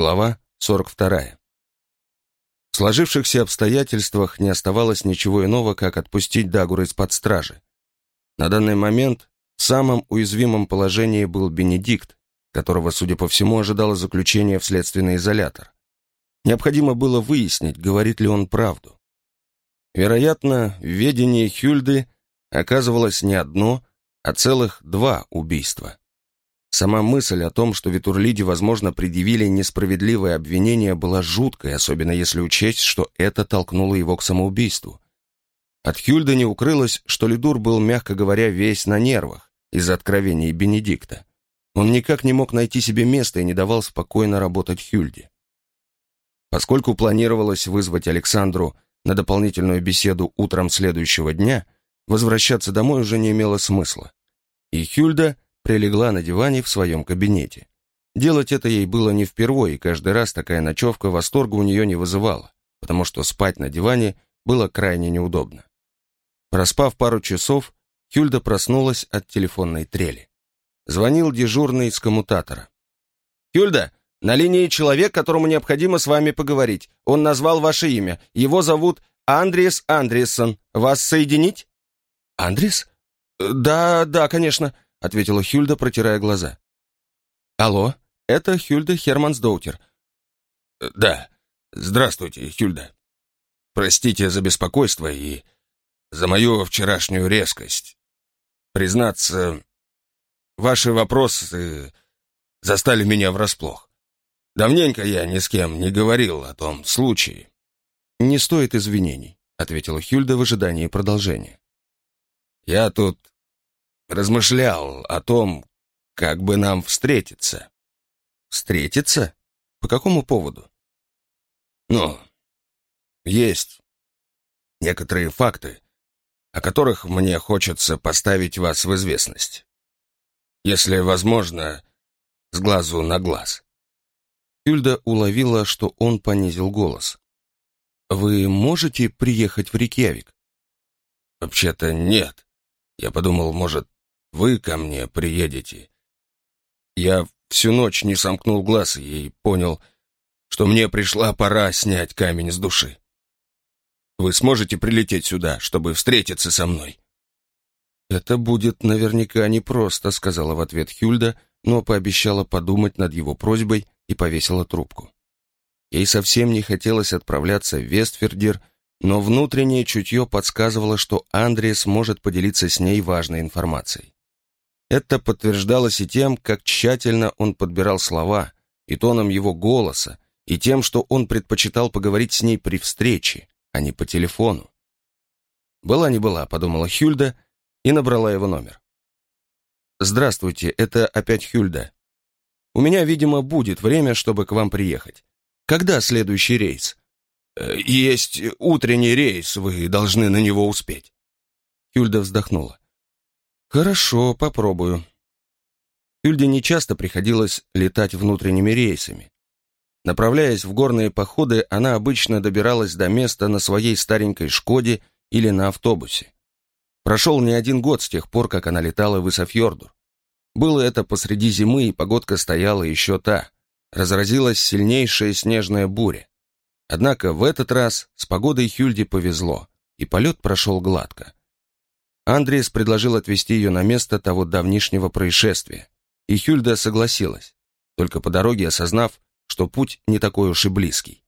Глава 42. В сложившихся обстоятельствах не оставалось ничего иного, как отпустить Дагура из-под стражи. На данный момент в самом уязвимом положении был Бенедикт, которого, судя по всему, ожидало заключение в следственный изолятор. Необходимо было выяснить, говорит ли он правду. Вероятно, в ведении Хюльды оказывалось не одно, а целых два убийства. Сама мысль о том, что Витурлиде, возможно, предъявили несправедливое обвинение, была жуткой, особенно если учесть, что это толкнуло его к самоубийству. От Хюльда не укрылось, что Лидур был, мягко говоря, весь на нервах из-за откровений Бенедикта. Он никак не мог найти себе места и не давал спокойно работать Хюльде. Поскольку планировалось вызвать Александру на дополнительную беседу утром следующего дня, возвращаться домой уже не имело смысла. И Хюльда прилегла на диване в своем кабинете. Делать это ей было не впервые, и каждый раз такая ночевка восторга у нее не вызывала, потому что спать на диване было крайне неудобно. Проспав пару часов, Хюльда проснулась от телефонной трели. Звонил дежурный из коммутатора. «Хюльда, на линии человек, которому необходимо с вами поговорить. Он назвал ваше имя. Его зовут Андриес Андриессон. Вас соединить?» «Андрис? Да, да, конечно», — ответила Хюльда, протирая глаза. «Алло, это Хюльда Хермансдоутер». «Да, здравствуйте, Хюльда. Простите за беспокойство и за мою вчерашнюю резкость. Признаться, ваши вопросы застали меня врасплох. Давненько я ни с кем не говорил о том случае». «Не стоит извинений», — ответила Хюльда в ожидании продолжения. «Я тут размышлял о том, как бы нам встретиться. Встретиться? По какому поводу? Ну, есть некоторые факты, о которых мне хочется поставить вас в известность. Если возможно, с глазу на глаз. Юльда уловила, что он понизил голос. «Вы можете приехать в Рикьявик?» «Вообще-то нет. Я подумал, может, вы ко мне приедете. Я всю ночь не сомкнул глаз и понял, что мне пришла пора снять камень с души. Вы сможете прилететь сюда, чтобы встретиться со мной?» «Это будет наверняка непросто», — сказала в ответ Хюльда, но пообещала подумать над его просьбой и повесила трубку. Ей совсем не хотелось отправляться в Вестфердир, но внутреннее чутье подсказывало, что Андреас может поделиться с ней важной информацией. Это подтверждалось и тем, как тщательно он подбирал слова, и тоном его голоса, и тем, что он предпочитал поговорить с ней при встрече, а не по телефону. «Была не была», — подумала Хюльда и набрала его номер. «Здравствуйте, это опять Хюльда. У меня, видимо, будет время, чтобы к вам приехать. Когда следующий рейс?» «Э, «Есть утренний рейс, вы должны на него успеть». Хюльда вздохнула. «Хорошо, попробую». Юльде нечасто приходилось летать внутренними рейсами. Направляясь в горные походы, она обычно добиралась до места на своей старенькой «Шкоде» или на автобусе. Прошел не один год с тех пор, как она летала в Исафьордур. Было это посреди зимы, и погодка стояла еще та. Разразилась сильнейшая снежная буря. Однако в этот раз с погодой Хюльде повезло, и полет прошел гладко. Андреас предложил отвезти ее на место того давнишнего происшествия, и Хюльда согласилась, только по дороге осознав, что путь не такой уж и близкий.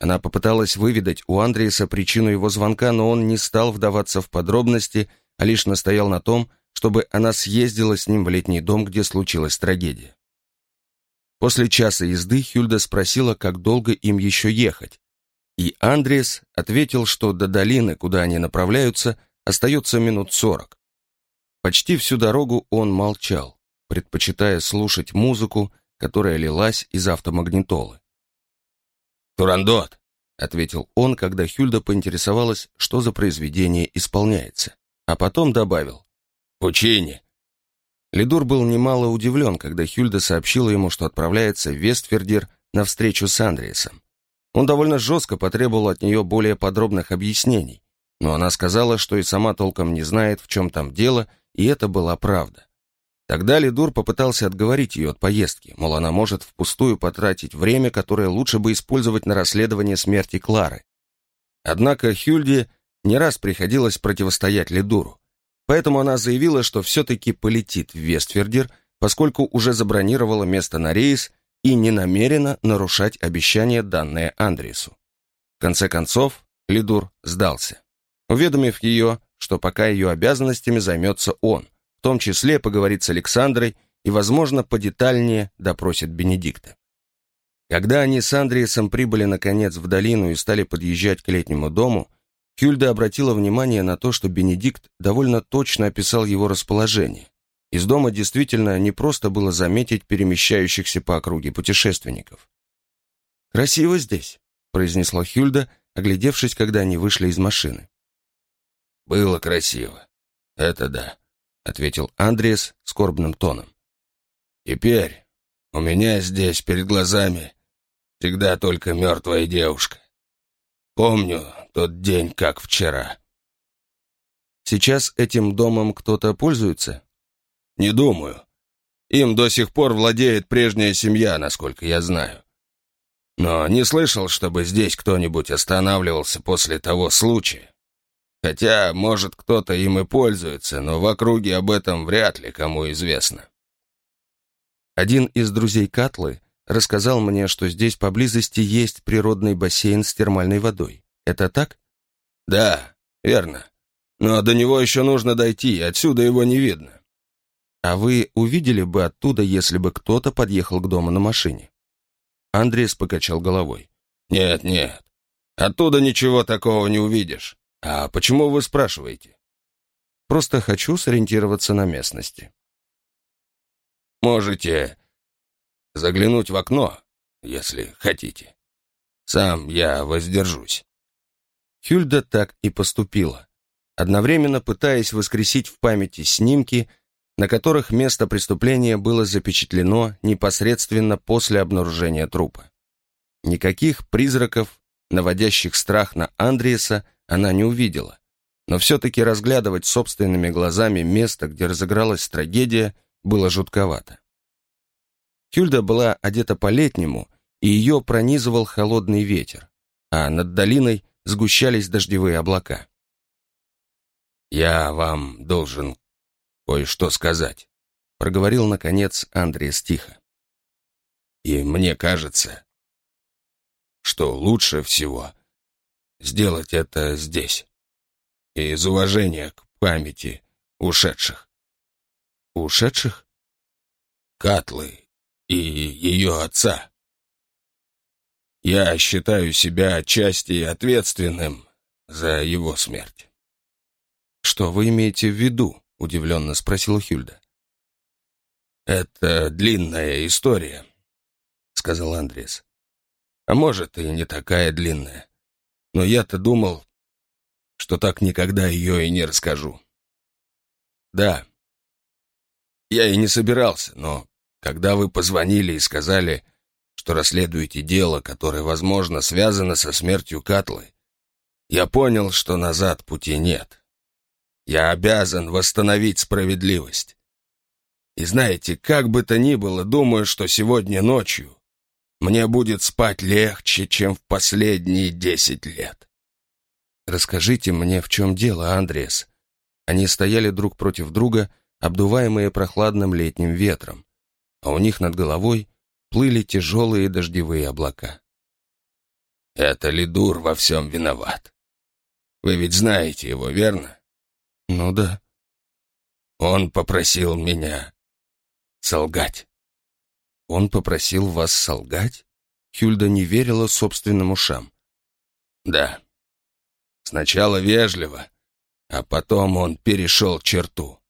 Она попыталась выведать у Андреаса причину его звонка, но он не стал вдаваться в подробности, а лишь настоял на том, чтобы она съездила с ним в летний дом, где случилась трагедия. После часа езды Хюльда спросила, как долго им еще ехать, и Андреас ответил, что до долины, куда они направляются, Остается минут сорок. Почти всю дорогу он молчал, предпочитая слушать музыку, которая лилась из автомагнитолы. «Турандот», — ответил он, когда Хюльда поинтересовалась, что за произведение исполняется, а потом добавил «Пучини». Лидур был немало удивлен, когда Хюльда сообщила ему, что отправляется в Вестфердир на встречу с Андреасом. Он довольно жестко потребовал от нее более подробных объяснений, но она сказала, что и сама толком не знает, в чем там дело, и это была правда. Тогда Лидур попытался отговорить ее от поездки, мол, она может впустую потратить время, которое лучше бы использовать на расследование смерти Клары. Однако Хюльде не раз приходилось противостоять Лидуру, поэтому она заявила, что все-таки полетит в Вестфердер, поскольку уже забронировала место на рейс и не намерена нарушать обещание, данное Андресу. В конце концов, Лидур сдался, уведомив ее, что пока ее обязанностями займется он, в том числе поговорит с Александрой и, возможно, подетальнее допросит Бенедикта. Когда они с Андреасом прибыли, наконец, в долину и стали подъезжать к летнему дому, Хюльда обратила внимание на то, что Бенедикт довольно точно описал его расположение. Из дома действительно не просто было заметить перемещающихся по округе путешественников. «Красиво здесь», — произнесла Хюльда, оглядевшись, когда они вышли из машины. «Было красиво. Это да», — ответил Андреас скорбным тоном. «Теперь у меня здесь перед глазами всегда только мертвая девушка. Помню тот день, как вчера». «Сейчас этим домом кто-то пользуется?» «Не думаю. Им до сих пор владеет прежняя семья, насколько я знаю. Но не слышал, чтобы здесь кто-нибудь останавливался после того случая. Хотя, может, кто-то им и пользуется, но в округе об этом вряд ли кому известно. Один из друзей Катлы рассказал мне, что здесь поблизости есть природный бассейн с термальной водой. Это так? Да, верно. Но до него еще нужно дойти, отсюда его не видно. А вы увидели бы оттуда, если бы кто-то подъехал к дому на машине? Андрес покачал головой. Нет, нет. Оттуда ничего такого не увидишь. «А почему вы спрашиваете?» «Просто хочу сориентироваться на местности». «Можете заглянуть в окно, если хотите. Сам я воздержусь». Хюльда так и поступила, одновременно пытаясь воскресить в памяти снимки, на которых место преступления было запечатлено непосредственно после обнаружения трупа. Никаких призраков, наводящих страх на Андреаса, она не увидела. Но все-таки разглядывать собственными глазами место, где разыгралась трагедия, было жутковато. Хюльда была одета по-летнему, и ее пронизывал холодный ветер, а над долиной сгущались дождевые облака. «Я вам должен кое-что сказать», — проговорил, наконец, Андреас тихо. «И мне кажется, что лучше всего сделать это здесь. Из уважения к памяти ушедших. Ушедших? Катлы и ее отца. Я считаю себя отчасти ответственным за его смерть. «Что вы имеете в виду?» — удивленно спросила Хюльда. «Это длинная история», — сказал Андрес. «А может, и не такая длинная но я-то думал, что так никогда ее и не расскажу. Да, я и не собирался, но когда вы позвонили и сказали, что расследуете дело, которое, возможно, связано со смертью Катлы, я понял, что назад пути нет. Я обязан восстановить справедливость. И знаете, как бы то ни было, думаю, что сегодня ночью мне будет спать легче, чем в последние десять лет. Расскажите мне, в чем дело, Андреас. Они стояли друг против друга, обдуваемые прохладным летним ветром, а у них над головой плыли тяжелые дождевые облака. Это Лидур во всем виноват. Вы ведь знаете его, верно? Ну да. Он попросил меня солгать. Он попросил вас солгать? Хюльда не верила собственным ушам. Да. Сначала вежливо, а потом он перешел черту.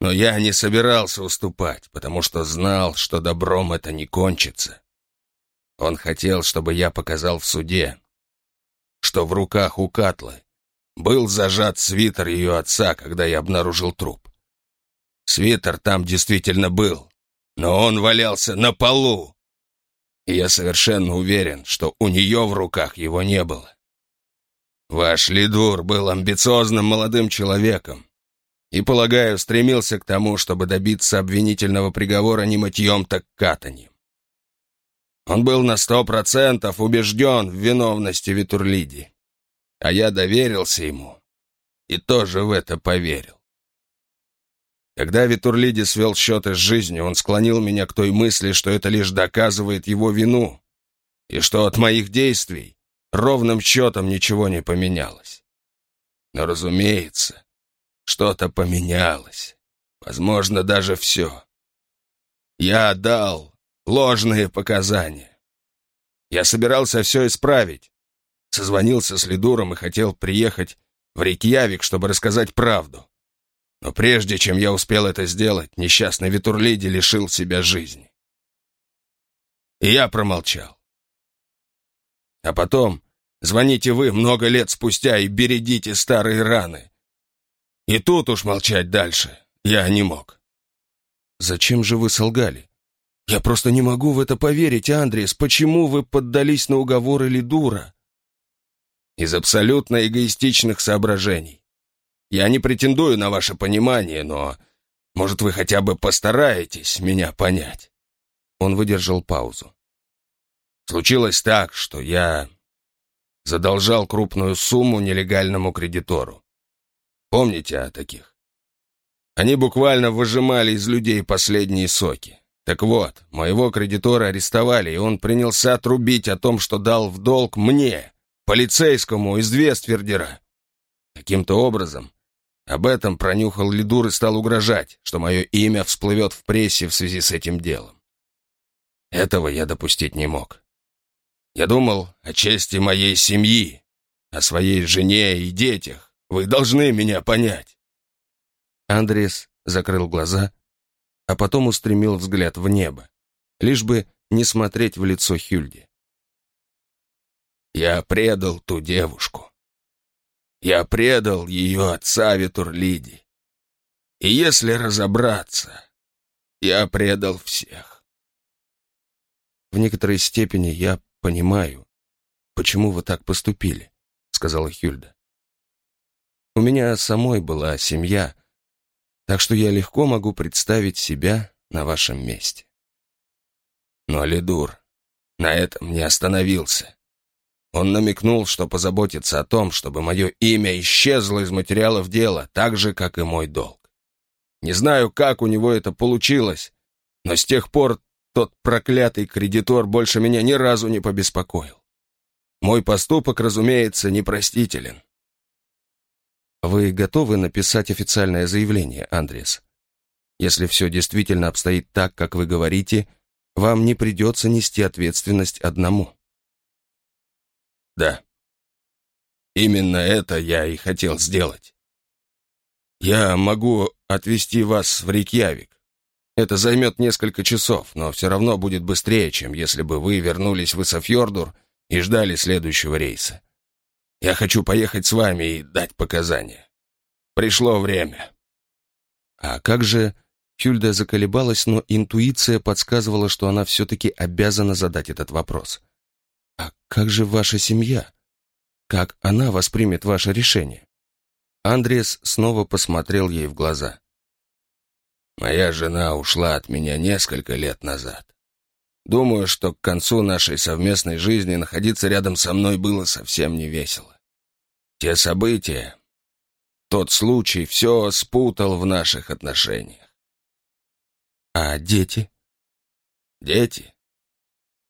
Но я не собирался уступать, потому что знал, что добром это не кончится. Он хотел, чтобы я показал в суде, что в руках у Катлы был зажат свитер ее отца, когда я обнаружил труп. Свитер там действительно был, но он валялся на полу. И я совершенно уверен, что у нее в руках его не было. Ваш Лидур был амбициозным молодым человеком, И, полагаю, стремился к тому, чтобы добиться обвинительного приговора не мытьем, так катаньем. Он был на сто процентов убежден в виновности Витурлиди, а я доверился ему и тоже в это поверил. Когда Витурлиди свел счеты с жизнью, он склонил меня к той мысли, что это лишь доказывает его вину, и что от моих действий ровным счетом ничего не поменялось. Но, разумеется, что-то поменялось. Возможно, даже все. Я дал ложные показания. Я собирался все исправить. Созвонился с Лидуром и хотел приехать в Рейкьявик, чтобы рассказать правду. Но прежде чем я успел это сделать, несчастный Витурлиди лишил себя жизни. И я промолчал. А потом звоните вы много лет спустя и бередите старые раны. И тут уж молчать дальше я не мог. Зачем же вы солгали? Я просто не могу в это поверить, Андрес. Почему вы поддались на уговоры Лидура? Из абсолютно эгоистичных соображений. Я не претендую на ваше понимание, но, может, вы хотя бы постараетесь меня понять?» Он выдержал паузу. «Случилось так, что я задолжал крупную сумму нелегальному кредитору. Помните о таких? Они буквально выжимали из людей последние соки. Так вот, моего кредитора арестовали, и он принялся трубить о том, что дал в долг мне, полицейскому из Вествердера. Каким-то образом об этом пронюхал Лидур и стал угрожать, что мое имя всплывет в прессе в связи с этим делом. Этого я допустить не мог. Я думал о чести моей семьи, о своей жене и детях. Вы должны меня понять. Андрес закрыл глаза, а потом устремил взгляд в небо, лишь бы не смотреть в лицо Хюльди. Я предал ту девушку. Я предал ее отца Витурлиди. И если разобраться, я предал всех. В некоторой степени я понимаю, почему вы так поступили, сказала Хюльда. У меня самой была семья, так что я легко могу представить себя на вашем месте. Но Лидур на этом не остановился. Он намекнул, что позаботится о том, чтобы мое имя исчезло из материалов дела, так же, как и мой долг. Не знаю, как у него это получилось, но с тех пор тот проклятый кредитор больше меня ни разу не побеспокоил. Мой поступок, разумеется, непростителен. Вы готовы написать официальное заявление, Андрес? Если все действительно обстоит так, как вы говорите, вам не придется нести ответственность одному. Да. Именно это я и хотел сделать. Я могу отвезти вас в Рейкьявик. Это займет несколько часов, но все равно будет быстрее, чем если бы вы вернулись в Исафьордур и ждали следующего рейса. Я хочу поехать с вами и дать показания. Пришло время. А как же... Хюльда заколебалась, но интуиция подсказывала, что она все-таки обязана задать этот вопрос. «А как же ваша семья? Как она воспримет ваше решение?» Андрес снова посмотрел ей в глаза. «Моя жена ушла от меня несколько лет назад. Думаю, что к концу нашей совместной жизни находиться рядом со мной было совсем не весело. Те события, тот случай все спутал в наших отношениях. А дети? Дети?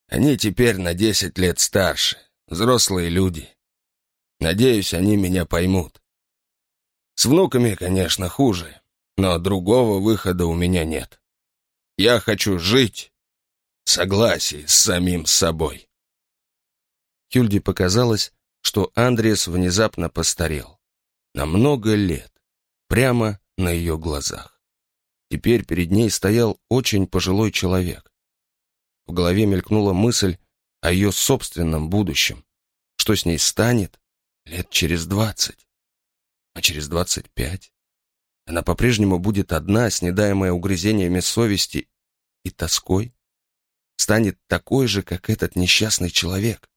Они теперь на десять лет старше, взрослые люди. Надеюсь, они меня поймут. С внуками, конечно, хуже, но другого выхода у меня нет. Я хочу жить в согласии с самим собой. Хюльде показалось, что Андреас внезапно постарел. На много лет, прямо на ее глазах. Теперь перед ней стоял очень пожилой человек. В голове мелькнула мысль о ее собственном будущем. Что с ней станет лет через двадцать? А через двадцать пять? Она по-прежнему будет одна, снедаемая угрызениями совести и тоской? Станет такой же, как этот несчастный человек?